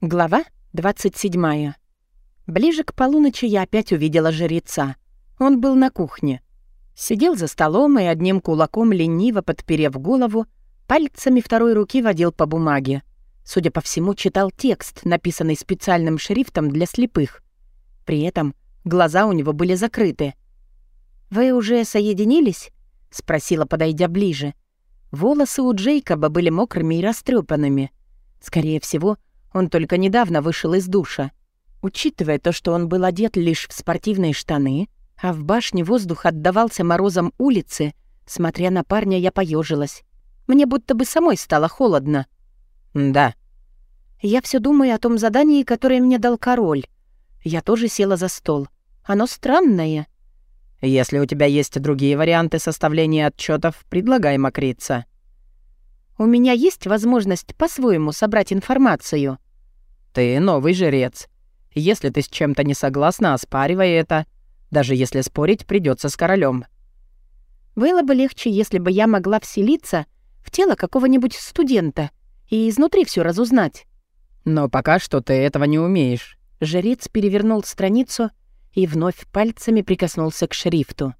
Глава 27. Ближе к полуночи я опять увидела жреца. Он был на кухне. Сидел за столом и одним кулаком, лениво подперев голову, пальцами второй руки водил по бумаге. Судя по всему, читал текст, написанный специальным шрифтом для слепых. При этом глаза у него были закрыты. «Вы уже соединились?» — спросила, подойдя ближе. Волосы у Джейкоба были мокрыми и растрепанными. Скорее всего, — он только недавно вышел из душа. Учитывая то, что он был одет лишь в спортивные штаны, а в башне воздух отдавался морозом улицы, смотря на парня, я поежилась. Мне будто бы самой стало холодно. «Да». Я все думаю о том задании, которое мне дал король. Я тоже села за стол. Оно странное. «Если у тебя есть другие варианты составления отчетов, предлагай мокриться». У меня есть возможность по-своему собрать информацию. Ты новый жрец. Если ты с чем-то не согласна, оспаривай это. Даже если спорить придется с королем. Было бы легче, если бы я могла вселиться в тело какого-нибудь студента и изнутри все разузнать. Но пока что ты этого не умеешь. Жрец перевернул страницу и вновь пальцами прикоснулся к шрифту.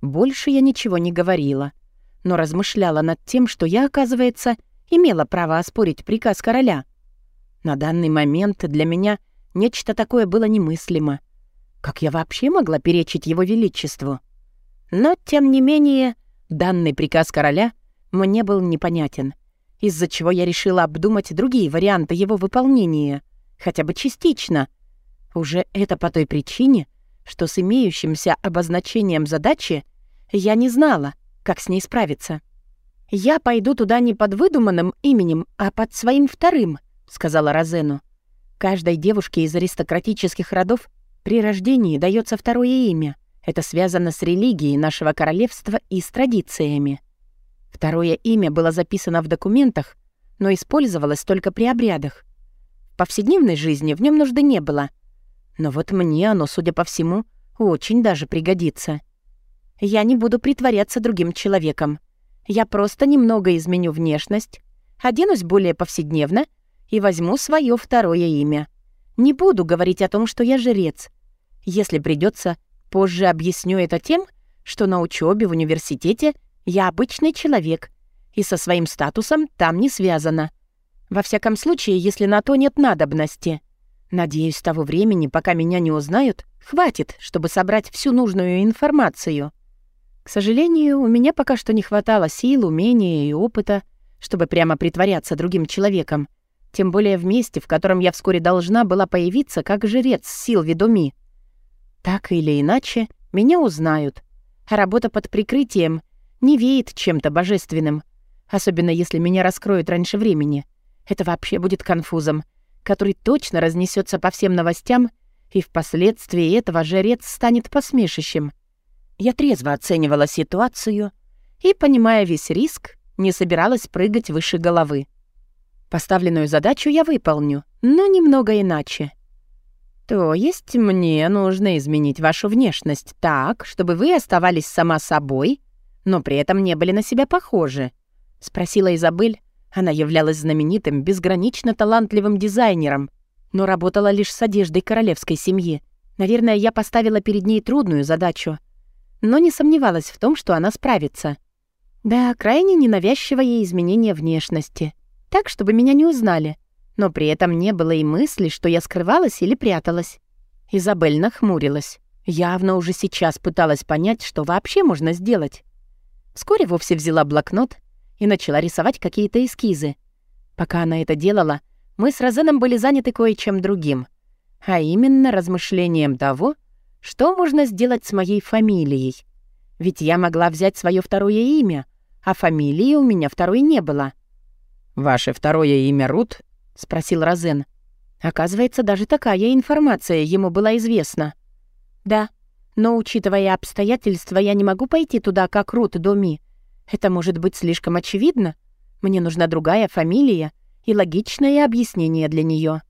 Больше я ничего не говорила — но размышляла над тем, что я, оказывается, имела право оспорить приказ короля. На данный момент для меня нечто такое было немыслимо. Как я вообще могла перечить его величеству? Но, тем не менее, данный приказ короля мне был непонятен, из-за чего я решила обдумать другие варианты его выполнения, хотя бы частично. Уже это по той причине, что с имеющимся обозначением задачи я не знала — как с ней справиться. «Я пойду туда не под выдуманным именем, а под своим вторым», — сказала Розену. «Каждой девушке из аристократических родов при рождении дается второе имя. Это связано с религией нашего королевства и с традициями. Второе имя было записано в документах, но использовалось только при обрядах. В повседневной жизни в нем нужды не было. Но вот мне оно, судя по всему, очень даже пригодится. Я не буду притворяться другим человеком. Я просто немного изменю внешность, оденусь более повседневно и возьму свое второе имя. Не буду говорить о том, что я жрец. Если придется, позже объясню это тем, что на учебе в университете я обычный человек и со своим статусом там не связано. Во всяком случае, если на то нет надобности. Надеюсь, того времени, пока меня не узнают, хватит, чтобы собрать всю нужную информацию. К сожалению, у меня пока что не хватало сил, умения и опыта, чтобы прямо притворяться другим человеком, тем более в месте, в котором я вскоре должна была появиться как жрец сил ведоми. Так или иначе, меня узнают, а работа под прикрытием не веет чем-то божественным, особенно если меня раскроют раньше времени. Это вообще будет конфузом, который точно разнесется по всем новостям, и впоследствии этого жрец станет посмешищем — я трезво оценивала ситуацию и, понимая весь риск, не собиралась прыгать выше головы. Поставленную задачу я выполню, но немного иначе. То есть мне нужно изменить вашу внешность так, чтобы вы оставались сама собой, но при этом не были на себя похожи? Спросила Изабель. Она являлась знаменитым, безгранично талантливым дизайнером, но работала лишь с одеждой королевской семьи. Наверное, я поставила перед ней трудную задачу — но не сомневалась в том, что она справится. Да, крайне ненавязчивое изменение внешности. Так, чтобы меня не узнали. Но при этом не было и мысли, что я скрывалась или пряталась. Изабель нахмурилась. Явно уже сейчас пыталась понять, что вообще можно сделать. Вскоре вовсе взяла блокнот и начала рисовать какие-то эскизы. Пока она это делала, мы с Розеном были заняты кое-чем другим, а именно размышлением того, что можно сделать с моей фамилией? Ведь я могла взять свое второе имя, а фамилии у меня второй не было. «Ваше второе имя Рут?» — спросил Розен. Оказывается, даже такая информация ему была известна. «Да, но, учитывая обстоятельства, я не могу пойти туда, как Рут Доми. Это может быть слишком очевидно. Мне нужна другая фамилия и логичное объяснение для нее.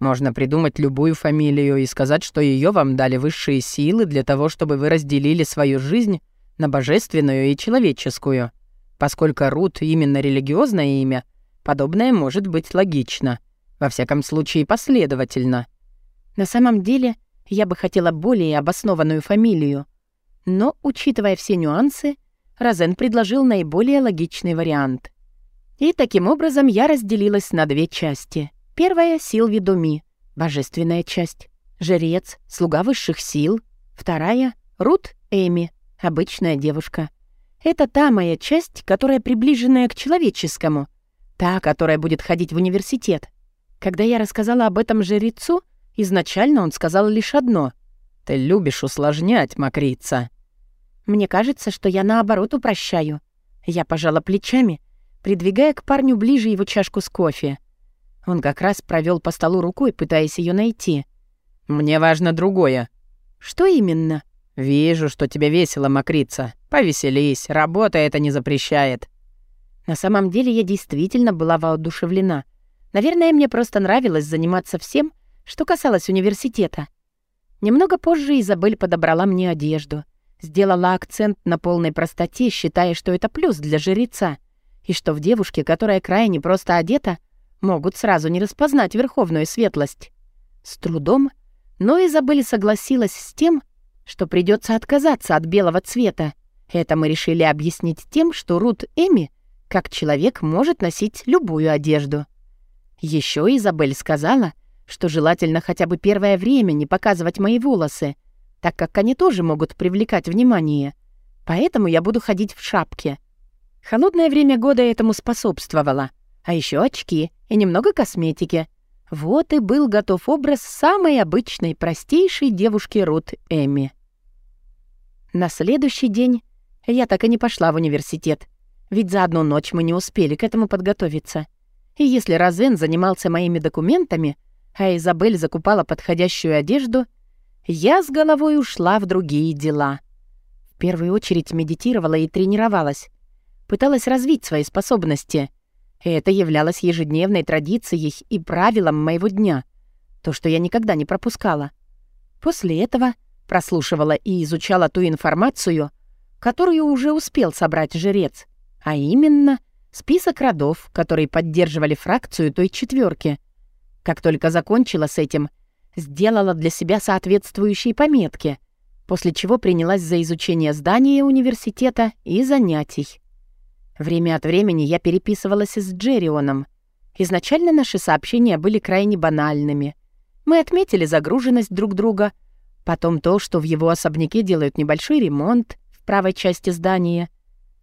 Можно придумать любую фамилию и сказать, что ее вам дали высшие силы для того, чтобы вы разделили свою жизнь на божественную и человеческую. Поскольку Рут именно религиозное имя, подобное может быть логично. Во всяком случае, последовательно. На самом деле, я бы хотела более обоснованную фамилию. Но, учитывая все нюансы, Розен предложил наиболее логичный вариант. И таким образом я разделилась на две части. Первая — Силви Думи, божественная часть. Жрец, слуга высших сил. Вторая — Рут Эми, обычная девушка. Это та моя часть, которая приближенная к человеческому. Та, которая будет ходить в университет. Когда я рассказала об этом жрецу, изначально он сказал лишь одно. «Ты любишь усложнять, Макрица». Мне кажется, что я наоборот упрощаю. Я пожала плечами, придвигая к парню ближе его чашку с кофе. Он как раз провел по столу рукой, пытаясь ее найти. «Мне важно другое». «Что именно?» «Вижу, что тебе весело, Макрица. Повеселись, работа это не запрещает». На самом деле я действительно была воодушевлена. Наверное, мне просто нравилось заниматься всем, что касалось университета. Немного позже Изабель подобрала мне одежду. Сделала акцент на полной простоте, считая, что это плюс для жреца, и что в девушке, которая крайне просто одета, могут сразу не распознать верховную светлость. С трудом, но Изабель согласилась с тем, что придется отказаться от белого цвета. Это мы решили объяснить тем, что Рут Эми, как человек, может носить любую одежду. Еще Изабель сказала, что желательно хотя бы первое время не показывать мои волосы, так как они тоже могут привлекать внимание. Поэтому я буду ходить в шапке. Холодное время года этому способствовало. А еще очки и немного косметики. Вот и был готов образ самой обычной, простейшей девушки Рут Эми. На следующий день я так и не пошла в университет, ведь за одну ночь мы не успели к этому подготовиться. И если Розен занимался моими документами, а Изабель закупала подходящую одежду, я с головой ушла в другие дела. В первую очередь медитировала и тренировалась. Пыталась развить свои способности. Это являлось ежедневной традицией и правилом моего дня. То, что я никогда не пропускала. После этого прослушивала и изучала ту информацию, которую уже успел собрать жрец, а именно список родов, которые поддерживали фракцию той четверки. Как только закончила с этим, сделала для себя соответствующие пометки, после чего принялась за изучение здания университета и занятий. Время от времени я переписывалась с Джеррионом. Изначально наши сообщения были крайне банальными. Мы отметили загруженность друг друга — Потом то, что в его особняке делают небольшой ремонт в правой части здания.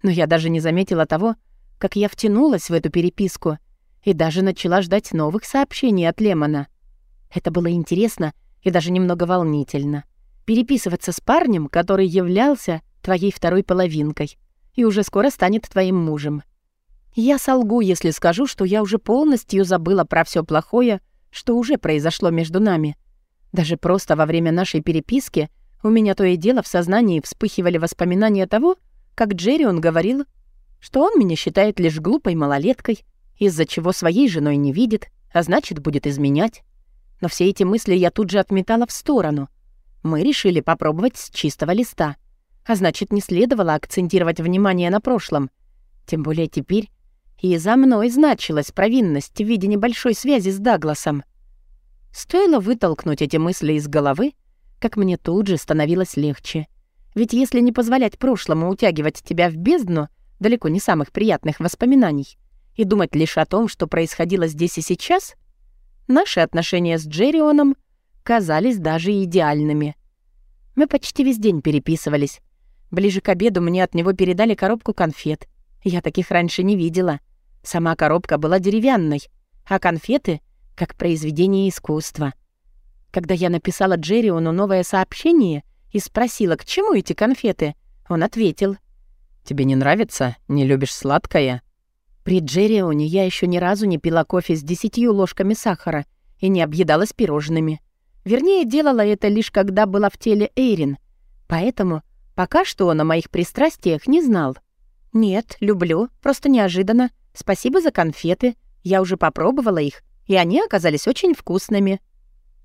Но я даже не заметила того, как я втянулась в эту переписку и даже начала ждать новых сообщений от Лемона. Это было интересно и даже немного волнительно. Переписываться с парнем, который являлся твоей второй половинкой и уже скоро станет твоим мужем. Я солгу, если скажу, что я уже полностью забыла про все плохое, что уже произошло между нами — даже просто во время нашей переписки у меня то и дело в сознании вспыхивали воспоминания того, как Джерри он говорил, что он меня считает лишь глупой малолеткой, из-за чего своей женой не видит, а значит, будет изменять. Но все эти мысли я тут же отметала в сторону. Мы решили попробовать с чистого листа. А значит, не следовало акцентировать внимание на прошлом. Тем более теперь и за мной значилась провинность в виде небольшой связи с Дагласом. Стоило вытолкнуть эти мысли из головы, как мне тут же становилось легче. Ведь если не позволять прошлому утягивать тебя в бездну далеко не самых приятных воспоминаний и думать лишь о том, что происходило здесь и сейчас, наши отношения с Джеррионом казались даже идеальными. Мы почти весь день переписывались. Ближе к обеду мне от него передали коробку конфет. Я таких раньше не видела. Сама коробка была деревянной, а конфеты — как произведение искусства. Когда я написала Джерриону новое сообщение и спросила, к чему эти конфеты, он ответил. «Тебе не нравится? Не любишь сладкое?» При Джеррионе я еще ни разу не пила кофе с десятью ложками сахара и не объедалась пирожными. Вернее, делала это лишь когда была в теле Эйрин. Поэтому пока что он о моих пристрастиях не знал. «Нет, люблю, просто неожиданно. Спасибо за конфеты. Я уже попробовала их и они оказались очень вкусными.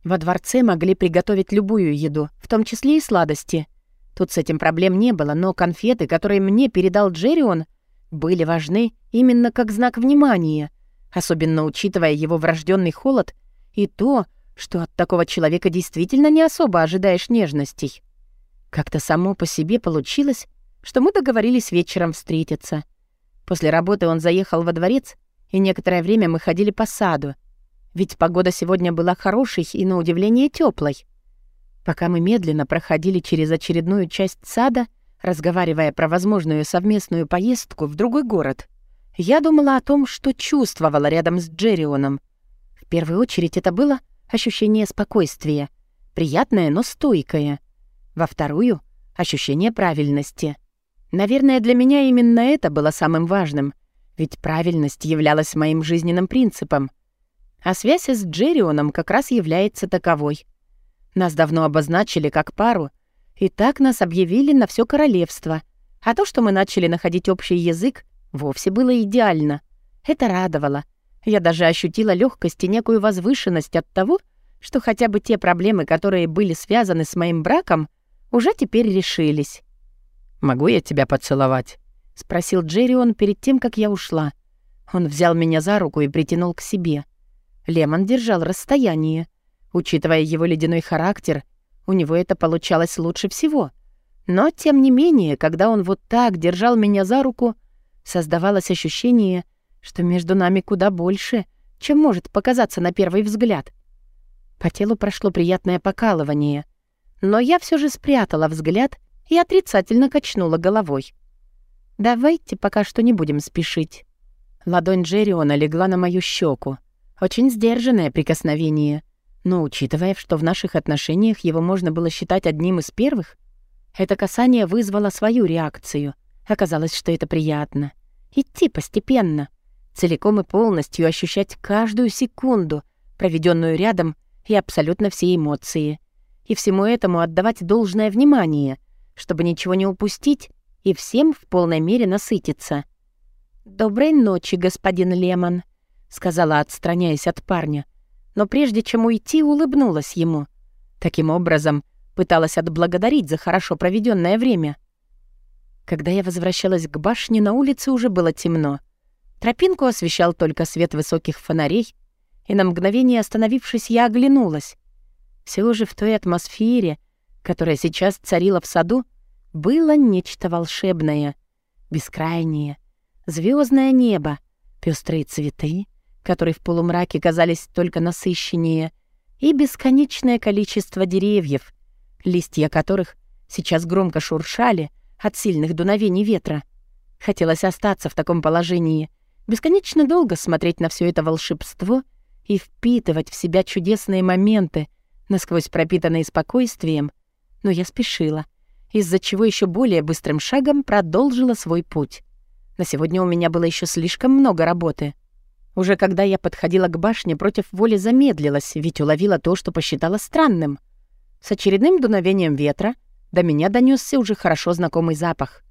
Во дворце могли приготовить любую еду, в том числе и сладости. Тут с этим проблем не было, но конфеты, которые мне передал Джеррион, были важны именно как знак внимания, особенно учитывая его врожденный холод и то, что от такого человека действительно не особо ожидаешь нежностей. Как-то само по себе получилось, что мы договорились вечером встретиться. После работы он заехал во дворец, и некоторое время мы ходили по саду. Ведь погода сегодня была хорошей и, на удивление, теплой. Пока мы медленно проходили через очередную часть сада, разговаривая про возможную совместную поездку в другой город, я думала о том, что чувствовала рядом с Джеррионом. В первую очередь это было ощущение спокойствия, приятное, но стойкое. Во вторую — ощущение правильности. Наверное, для меня именно это было самым важным, ведь правильность являлась моим жизненным принципом. А связь с Джеррионом как раз является таковой. Нас давно обозначили как пару, и так нас объявили на все королевство. А то, что мы начали находить общий язык, вовсе было идеально. Это радовало. Я даже ощутила легкость и некую возвышенность от того, что хотя бы те проблемы, которые были связаны с моим браком, уже теперь решились. «Могу я тебя поцеловать?» — спросил Джеррион перед тем, как я ушла. Он взял меня за руку и притянул к себе. Лемон держал расстояние. Учитывая его ледяной характер, у него это получалось лучше всего. Но, тем не менее, когда он вот так держал меня за руку, создавалось ощущение, что между нами куда больше, чем может показаться на первый взгляд. По телу прошло приятное покалывание, но я все же спрятала взгляд и отрицательно качнула головой. «Давайте пока что не будем спешить». Ладонь Джерриона легла на мою щеку. Очень сдержанное прикосновение. Но учитывая, что в наших отношениях его можно было считать одним из первых, это касание вызвало свою реакцию. Оказалось, что это приятно. Идти постепенно, целиком и полностью ощущать каждую секунду, проведенную рядом, и абсолютно все эмоции. И всему этому отдавать должное внимание, чтобы ничего не упустить и всем в полной мере насытиться. «Доброй ночи, господин Лемон», — сказала, отстраняясь от парня. Но прежде чем уйти, улыбнулась ему. Таким образом, пыталась отблагодарить за хорошо проведенное время. Когда я возвращалась к башне, на улице уже было темно. Тропинку освещал только свет высоких фонарей, и на мгновение остановившись, я оглянулась. Все же в той атмосфере, которая сейчас царила в саду, было нечто волшебное, бескрайнее, звездное небо, пестрые цветы, которые в полумраке казались только насыщеннее, и бесконечное количество деревьев, листья которых сейчас громко шуршали от сильных дуновений ветра. Хотелось остаться в таком положении, бесконечно долго смотреть на все это волшебство и впитывать в себя чудесные моменты, насквозь пропитанные спокойствием, но я спешила — из-за чего еще более быстрым шагом продолжила свой путь. На сегодня у меня было еще слишком много работы. Уже когда я подходила к башне, против воли замедлилась, ведь уловила то, что посчитала странным. С очередным дуновением ветра до меня донесся уже хорошо знакомый запах.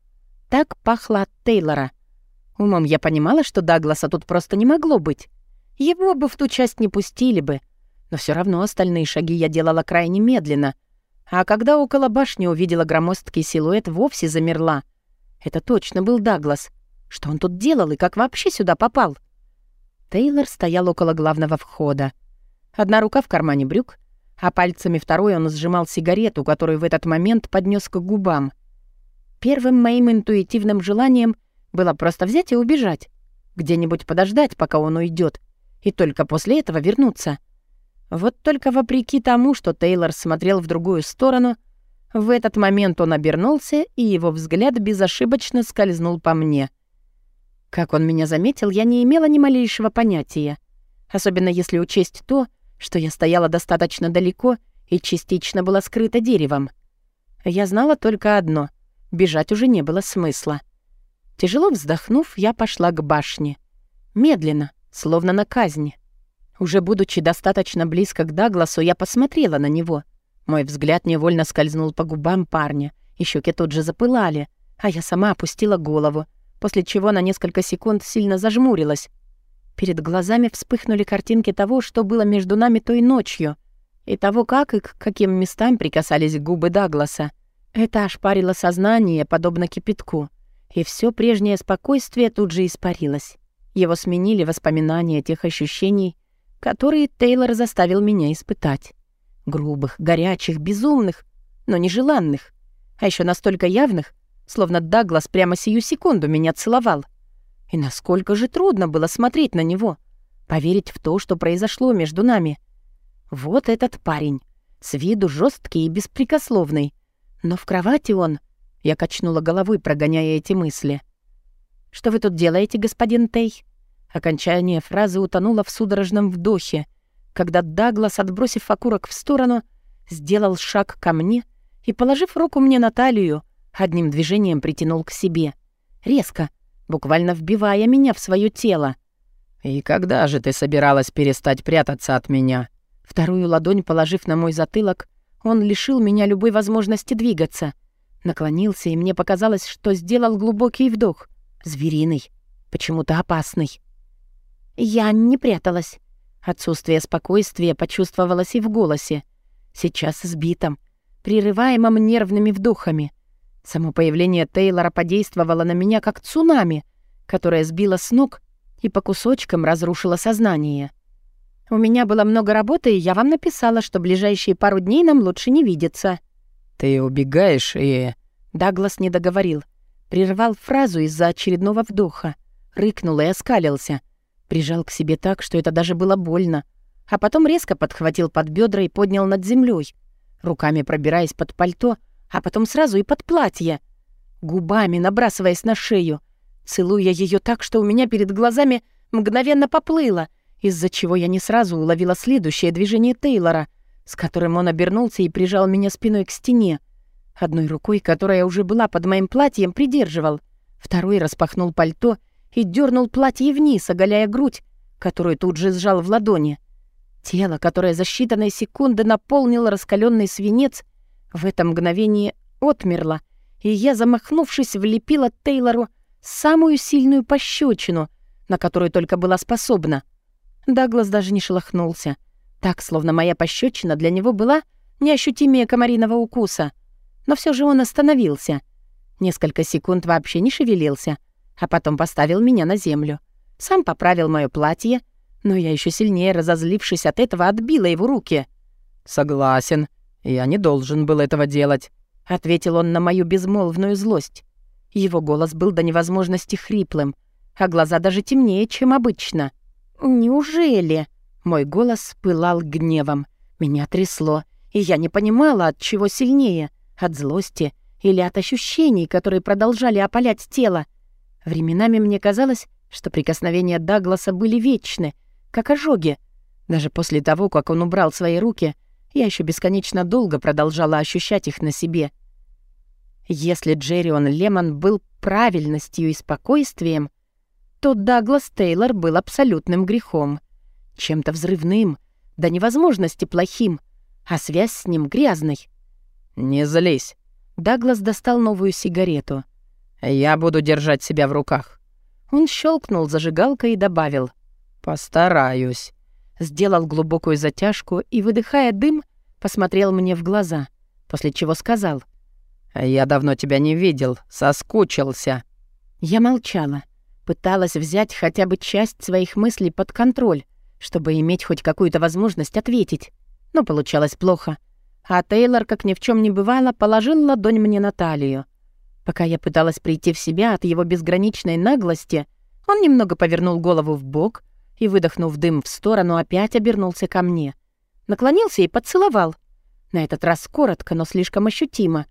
Так пахло от Тейлора. Умом я понимала, что Дагласа тут просто не могло быть. Его бы в ту часть не пустили бы. Но все равно остальные шаги я делала крайне медленно — а когда около башни увидела громоздкий силуэт, вовсе замерла. Это точно был Даглас. Что он тут делал и как вообще сюда попал? Тейлор стоял около главного входа. Одна рука в кармане брюк, а пальцами второй он сжимал сигарету, которую в этот момент поднес к губам. Первым моим интуитивным желанием было просто взять и убежать. Где-нибудь подождать, пока он уйдет, и только после этого вернуться — вот только вопреки тому, что Тейлор смотрел в другую сторону, в этот момент он обернулся, и его взгляд безошибочно скользнул по мне. Как он меня заметил, я не имела ни малейшего понятия. Особенно если учесть то, что я стояла достаточно далеко и частично была скрыта деревом. Я знала только одно — бежать уже не было смысла. Тяжело вздохнув, я пошла к башне. Медленно, словно на казнь. Уже будучи достаточно близко к Дагласу, я посмотрела на него. Мой взгляд невольно скользнул по губам парня, и щеки тут же запылали, а я сама опустила голову, после чего на несколько секунд сильно зажмурилась. Перед глазами вспыхнули картинки того, что было между нами той ночью, и того, как и к каким местам прикасались губы Дагласа. Это ошпарило сознание, подобно кипятку, и все прежнее спокойствие тут же испарилось. Его сменили воспоминания тех ощущений, которые Тейлор заставил меня испытать. Грубых, горячих, безумных, но нежеланных. А еще настолько явных, словно Даглас прямо сию секунду меня целовал. И насколько же трудно было смотреть на него, поверить в то, что произошло между нами. Вот этот парень, с виду жесткий и беспрекословный. Но в кровати он... Я качнула головой, прогоняя эти мысли. «Что вы тут делаете, господин Тей?» Окончание фразы утонуло в судорожном вдохе, когда Даглас, отбросив окурок в сторону, сделал шаг ко мне и, положив руку мне на талию, одним движением притянул к себе. Резко, буквально вбивая меня в свое тело. «И когда же ты собиралась перестать прятаться от меня?» Вторую ладонь положив на мой затылок, он лишил меня любой возможности двигаться. Наклонился, и мне показалось, что сделал глубокий вдох. Звериный, почему-то опасный. Я не пряталась. Отсутствие спокойствия почувствовалось и в голосе. Сейчас сбитом, прерываемом нервными вдохами. Само появление Тейлора подействовало на меня как цунами, которое сбило с ног и по кусочкам разрушило сознание. У меня было много работы, и я вам написала, что ближайшие пару дней нам лучше не видеться». «Ты убегаешь и...» Даглас не договорил. Прервал фразу из-за очередного вдоха. Рыкнул и оскалился. Прижал к себе так, что это даже было больно. А потом резко подхватил под бедра и поднял над землей, руками пробираясь под пальто, а потом сразу и под платье. Губами набрасываясь на шею, целуя ее так, что у меня перед глазами мгновенно поплыло, из-за чего я не сразу уловила следующее движение Тейлора, с которым он обернулся и прижал меня спиной к стене. Одной рукой, которая уже была под моим платьем, придерживал. Второй распахнул пальто и дернул платье вниз, оголяя грудь, которую тут же сжал в ладони. Тело, которое за считанные секунды наполнило раскаленный свинец, в это мгновение отмерло, и я, замахнувшись, влепила Тейлору самую сильную пощечину, на которую только была способна — Даглас даже не шелохнулся. Так, словно моя пощечина для него была неощутимее комариного укуса. Но все же он остановился. Несколько секунд вообще не шевелился, а потом поставил меня на землю. Сам поправил мое платье, но я еще сильнее, разозлившись от этого, отбила его руки. «Согласен, я не должен был этого делать», — ответил он на мою безмолвную злость. Его голос был до невозможности хриплым, а глаза даже темнее, чем обычно — «Неужели?» Мой голос пылал гневом. Меня трясло, и я не понимала, от чего сильнее — от злости или от ощущений, которые продолжали опалять тело. Временами мне казалось, что прикосновения Дагласа были вечны, как ожоги. Даже после того, как он убрал свои руки, я еще бесконечно долго продолжала ощущать их на себе. Если Джеррион Лемон был правильностью и спокойствием, то Даглас Тейлор был абсолютным грехом. Чем-то взрывным, до невозможности плохим, а связь с ним грязной. «Не злись». Даглас достал новую сигарету. «Я буду держать себя в руках». Он щелкнул зажигалкой и добавил. «Постараюсь». Сделал глубокую затяжку и, выдыхая дым, посмотрел мне в глаза, после чего сказал. «Я давно тебя не видел, соскучился». Я молчала. Пыталась взять хотя бы часть своих мыслей под контроль, чтобы иметь хоть какую-то возможность ответить. Но получалось плохо. А Тейлор, как ни в чем не бывало, положил ладонь мне на талию. Пока я пыталась прийти в себя от его безграничной наглости, он немного повернул голову в бок и, выдохнув дым в сторону, опять обернулся ко мне. Наклонился и поцеловал. На этот раз коротко, но слишком ощутимо.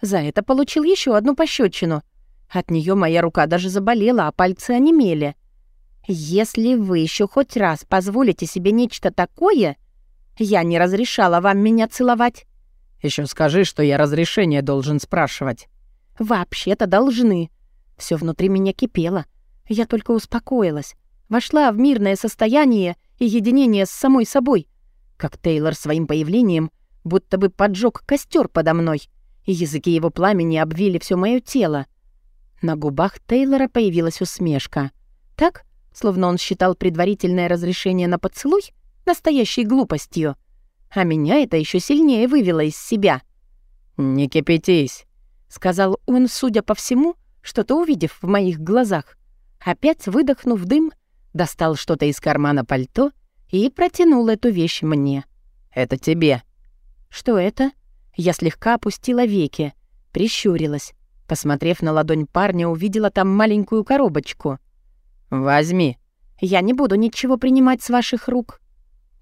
За это получил еще одну пощечину — от нее моя рука даже заболела, а пальцы онемели. Если вы еще хоть раз позволите себе нечто такое, я не разрешала вам меня целовать. Еще скажи, что я разрешение должен спрашивать. Вообще-то должны. Все внутри меня кипело. Я только успокоилась. Вошла в мирное состояние и единение с самой собой. Как Тейлор своим появлением будто бы поджег костер подо мной, и языки его пламени обвили все мое тело. На губах Тейлора появилась усмешка. Так, словно он считал предварительное разрешение на поцелуй настоящей глупостью. А меня это еще сильнее вывело из себя. «Не кипятись», — сказал он, судя по всему, что-то увидев в моих глазах. Опять выдохнув дым, достал что-то из кармана пальто и протянул эту вещь мне. «Это тебе». «Что это?» Я слегка опустила веки, прищурилась. Посмотрев на ладонь парня, увидела там маленькую коробочку. «Возьми». «Я не буду ничего принимать с ваших рук».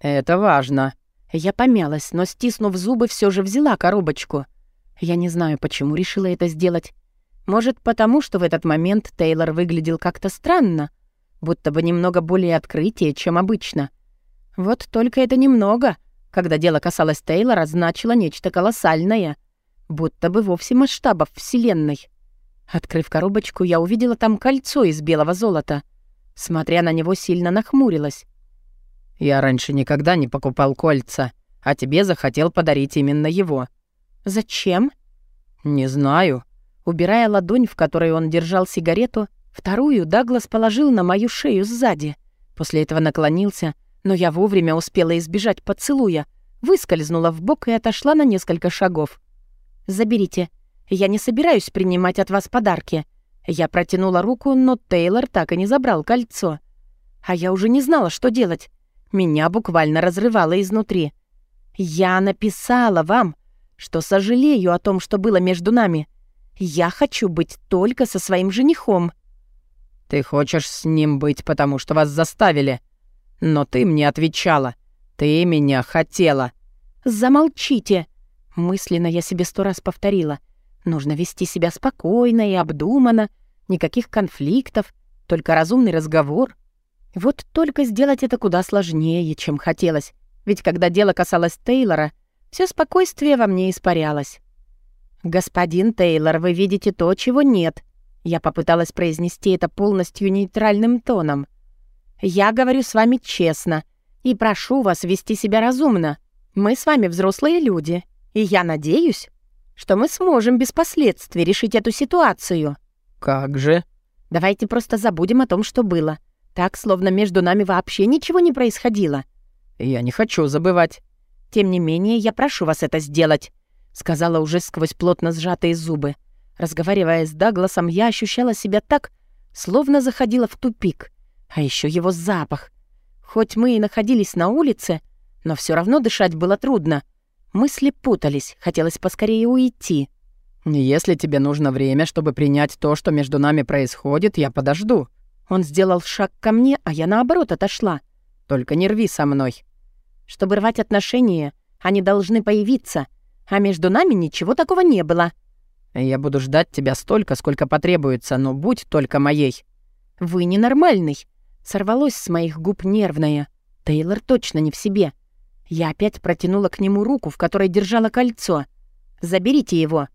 «Это важно». Я помялась, но, стиснув зубы, все же взяла коробочку. Я не знаю, почему решила это сделать. Может, потому что в этот момент Тейлор выглядел как-то странно, будто бы немного более открытие, чем обычно. Вот только это немного, когда дело касалось Тейлора, значило нечто колоссальное, будто бы вовсе масштабов Вселенной. Открыв коробочку, я увидела там кольцо из белого золота. Смотря на него, сильно нахмурилась. «Я раньше никогда не покупал кольца, а тебе захотел подарить именно его». «Зачем?» «Не знаю». Убирая ладонь, в которой он держал сигарету, вторую Даглас положил на мою шею сзади. После этого наклонился, но я вовремя успела избежать поцелуя, выскользнула в бок и отошла на несколько шагов. «Заберите. Я не собираюсь принимать от вас подарки». Я протянула руку, но Тейлор так и не забрал кольцо. А я уже не знала, что делать. Меня буквально разрывало изнутри. «Я написала вам, что сожалею о том, что было между нами. Я хочу быть только со своим женихом». «Ты хочешь с ним быть, потому что вас заставили. Но ты мне отвечала. Ты меня хотела». «Замолчите!» Мысленно я себе сто раз повторила. Нужно вести себя спокойно и обдуманно. Никаких конфликтов, только разумный разговор. Вот только сделать это куда сложнее, чем хотелось. Ведь когда дело касалось Тейлора, все спокойствие во мне испарялось. «Господин Тейлор, вы видите то, чего нет». Я попыталась произнести это полностью нейтральным тоном. «Я говорю с вами честно и прошу вас вести себя разумно. Мы с вами взрослые люди, и я надеюсь, что мы сможем без последствий решить эту ситуацию». «Как же?» «Давайте просто забудем о том, что было. Так, словно между нами вообще ничего не происходило». «Я не хочу забывать». «Тем не менее, я прошу вас это сделать сказала уже сквозь плотно сжатые зубы. Разговаривая с Дагласом, я ощущала себя так, словно заходила в тупик. А еще его запах. Хоть мы и находились на улице, но все равно дышать было трудно. Мысли путались, хотелось поскорее уйти. «Если тебе нужно время, чтобы принять то, что между нами происходит, я подожду». Он сделал шаг ко мне, а я наоборот отошла. «Только не рви со мной». Чтобы рвать отношения, они должны появиться, а между нами ничего такого не было. Я буду ждать тебя столько, сколько потребуется, но будь только моей. Вы ненормальный. Сорвалось с моих губ нервное. Тейлор точно не в себе. Я опять протянула к нему руку, в которой держала кольцо. Заберите его.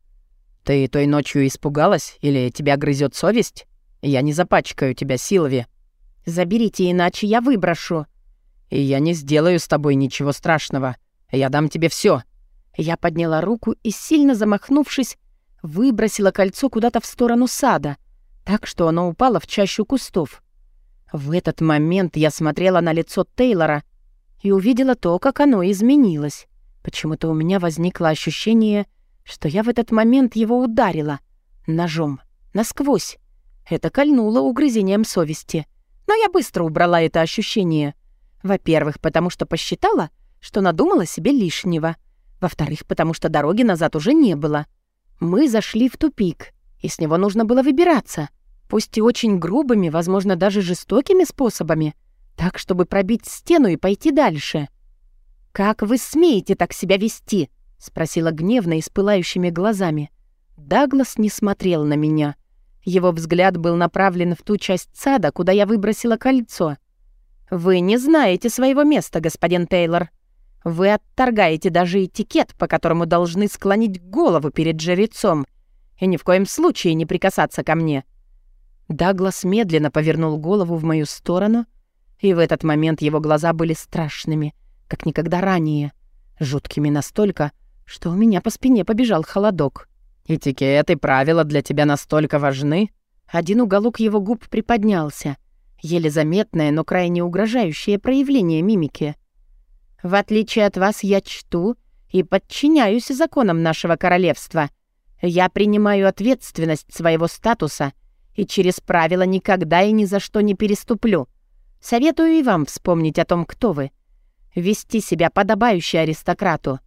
Ты той ночью испугалась или тебя грызет совесть? Я не запачкаю тебя, Силви. Заберите, иначе я выброшу. И я не сделаю с тобой ничего страшного. Я дам тебе все. Я подняла руку и, сильно замахнувшись, выбросила кольцо куда-то в сторону сада, так что оно упало в чащу кустов. В этот момент я смотрела на лицо Тейлора и увидела то, как оно изменилось. Почему-то у меня возникло ощущение, что я в этот момент его ударила ножом насквозь. Это кольнуло угрызением совести. Но я быстро убрала это ощущение. Во-первых, потому что посчитала, что надумала себе лишнего — во-вторых, потому что дороги назад уже не было. Мы зашли в тупик, и с него нужно было выбираться. Пусть и очень грубыми, возможно, даже жестокими способами. Так, чтобы пробить стену и пойти дальше. «Как вы смеете так себя вести?» — спросила гневно и с пылающими глазами. Даглас не смотрел на меня. Его взгляд был направлен в ту часть сада, куда я выбросила кольцо. «Вы не знаете своего места, господин Тейлор», вы отторгаете даже этикет, по которому должны склонить голову перед жрецом, и ни в коем случае не прикасаться ко мне». Даглас медленно повернул голову в мою сторону, и в этот момент его глаза были страшными, как никогда ранее, жуткими настолько, что у меня по спине побежал холодок. «Этикет и правила для тебя настолько важны?» Один уголок его губ приподнялся, еле заметное, но крайне угрожающее проявление мимики — в отличие от вас, я чту и подчиняюсь законам нашего королевства. Я принимаю ответственность своего статуса и через правила никогда и ни за что не переступлю. Советую и вам вспомнить о том, кто вы. Вести себя подобающе аристократу».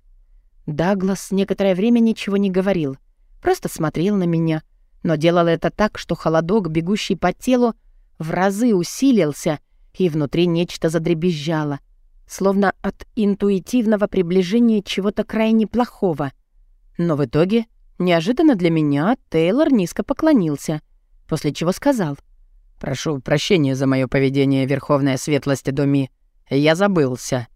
Даглас некоторое время ничего не говорил, просто смотрел на меня, но делал это так, что холодок, бегущий по телу, в разы усилился, и внутри нечто задребезжало, словно от интуитивного приближения чего-то крайне плохого. Но в итоге, неожиданно для меня, Тейлор низко поклонился, после чего сказал — «Прошу прощения за мое поведение, Верховная Светлость Доми. Я забылся».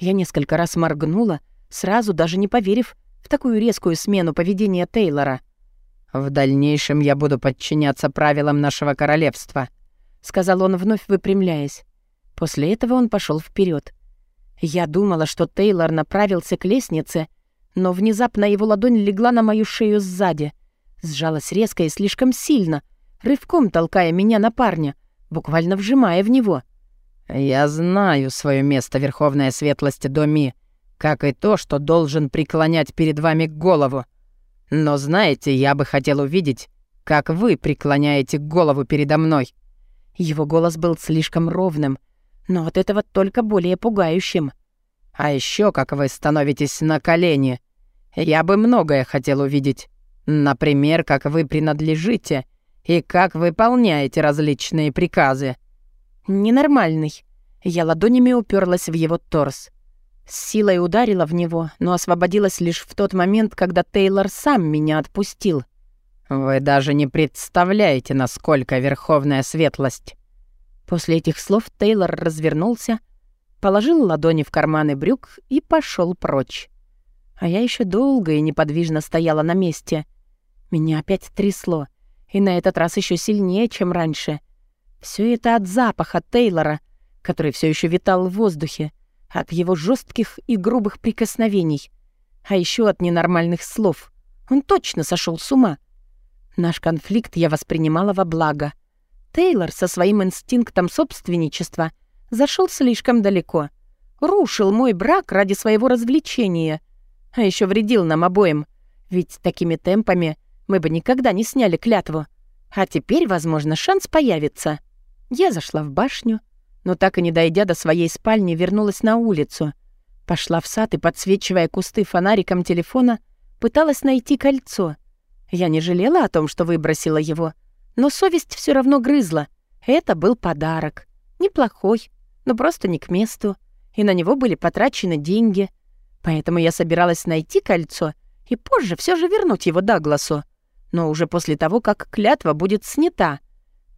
Я несколько раз моргнула, сразу даже не поверив в такую резкую смену поведения Тейлора. «В дальнейшем я буду подчиняться правилам нашего королевства», — сказал он, вновь выпрямляясь. После этого он пошел вперед. Я думала, что Тейлор направился к лестнице, но внезапно его ладонь легла на мою шею сзади. Сжалась резко и слишком сильно — рывком толкая меня на парня, буквально вжимая в него. «Я знаю свое место, Верховная Светлость Доми, как и то, что должен преклонять перед вами голову. Но знаете, я бы хотел увидеть, как вы преклоняете голову передо мной». Его голос был слишком ровным, но от этого только более пугающим. «А еще как вы становитесь на колени. Я бы многое хотел увидеть. Например, как вы принадлежите и как выполняете различные приказы». «Ненормальный». Я ладонями уперлась в его торс. С силой ударила в него, но освободилась лишь в тот момент, когда Тейлор сам меня отпустил. «Вы даже не представляете, насколько верховная светлость». После этих слов Тейлор развернулся, положил ладони в карманы брюк и пошел прочь. А я еще долго и неподвижно стояла на месте. Меня опять трясло. И на этот раз еще сильнее, чем раньше. Все это от запаха Тейлора, который все еще витал в воздухе, от его жестких и грубых прикосновений, а еще от ненормальных слов. Он точно сошел с ума. Наш конфликт я воспринимала во благо. Тейлор со своим инстинктом собственничества зашел слишком далеко. Рушил мой брак ради своего развлечения. А еще вредил нам обоим. Ведь такими темпами мы бы никогда не сняли клятву. А теперь, возможно, шанс появится. Я зашла в башню, но так и не дойдя до своей спальни, вернулась на улицу. Пошла в сад и, подсвечивая кусты фонариком телефона, пыталась найти кольцо. Я не жалела о том, что выбросила его, но совесть все равно грызла. Это был подарок. Неплохой, но просто не к месту. И на него были потрачены деньги. Поэтому я собиралась найти кольцо и позже все же вернуть его Дагласу но уже после того, как клятва будет снята.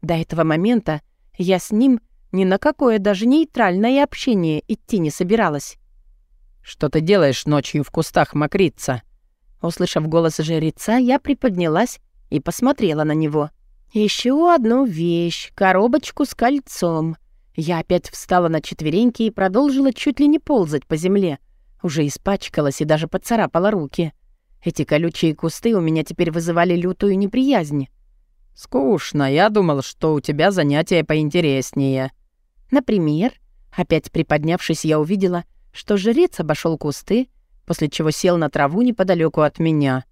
До этого момента я с ним ни на какое даже нейтральное общение идти не собиралась. «Что ты делаешь ночью в кустах, мокрица?» Услышав голос жреца, я приподнялась и посмотрела на него. Еще одну вещь — коробочку с кольцом. Я опять встала на четвереньки и продолжила чуть ли не ползать по земле. Уже испачкалась и даже поцарапала руки. — эти колючие кусты у меня теперь вызывали лютую неприязнь. «Скучно. Я думал, что у тебя занятия поинтереснее». «Например?» Опять приподнявшись, я увидела, что жрец обошел кусты, после чего сел на траву неподалеку от меня.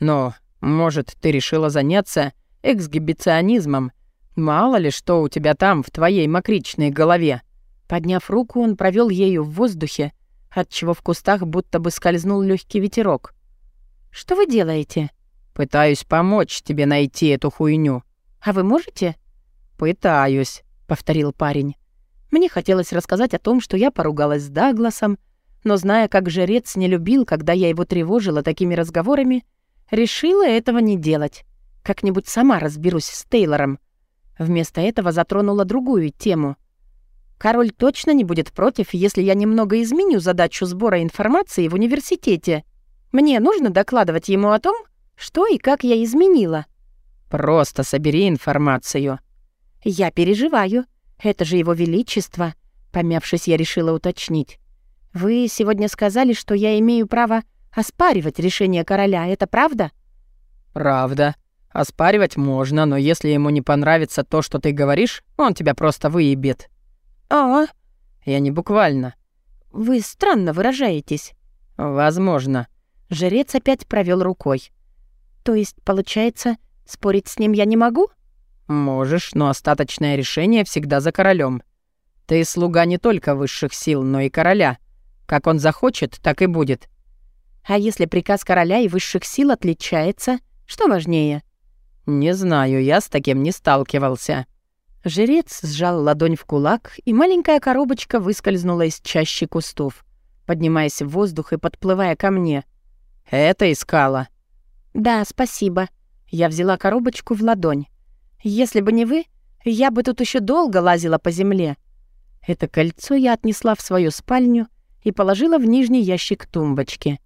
«Но, может, ты решила заняться эксгибиционизмом? Мало ли, что у тебя там, в твоей мокричной голове». Подняв руку, он провел ею в воздухе, отчего в кустах будто бы скользнул легкий ветерок. «Что вы делаете?» «Пытаюсь помочь тебе найти эту хуйню». «А вы можете?» «Пытаюсь», — повторил парень. Мне хотелось рассказать о том, что я поругалась с Дагласом, но, зная, как жрец не любил, когда я его тревожила такими разговорами, решила этого не делать. Как-нибудь сама разберусь с Тейлором. Вместо этого затронула другую тему. Король точно не будет против, если я немного изменю задачу сбора информации в университете. Мне нужно докладывать ему о том, что и как я изменила. Просто собери информацию. Я переживаю. Это же его величество. Помявшись, я решила уточнить. Вы сегодня сказали, что я имею право оспаривать решение короля. Это правда? Правда. Оспаривать можно, но если ему не понравится то, что ты говоришь, он тебя просто выебет. А? Я не буквально. Вы странно выражаетесь. Возможно. Жрец опять провел рукой. «То есть, получается, спорить с ним я не могу?» «Можешь, но остаточное решение всегда за королем. Ты слуга не только высших сил, но и короля. Как он захочет, так и будет. А если приказ короля и высших сил отличается, что важнее? Не знаю, я с таким не сталкивался. Жрец сжал ладонь в кулак, и маленькая коробочка выскользнула из чащи кустов, поднимаясь в воздух и подплывая ко мне. «Это искала?» «Да, спасибо». Я взяла коробочку в ладонь. «Если бы не вы, я бы тут еще долго лазила по земле». Это кольцо я отнесла в свою спальню и положила в нижний ящик тумбочки.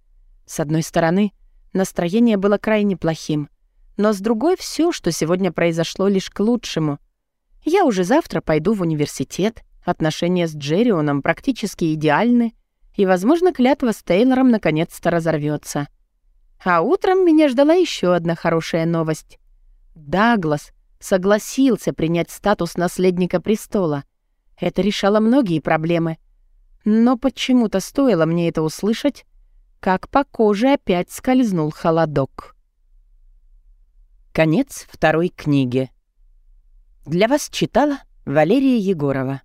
С одной стороны, настроение было крайне плохим, но с другой все, что сегодня произошло, лишь к лучшему. Я уже завтра пойду в университет, отношения с Джеррионом практически идеальны, и, возможно, клятва с Тейлором наконец-то разорвется. А утром меня ждала еще одна хорошая новость. Даглас согласился принять статус наследника престола. Это решало многие проблемы. Но почему-то стоило мне это услышать, как по коже опять скользнул холодок. Конец второй книги. Для вас читала Валерия Егорова.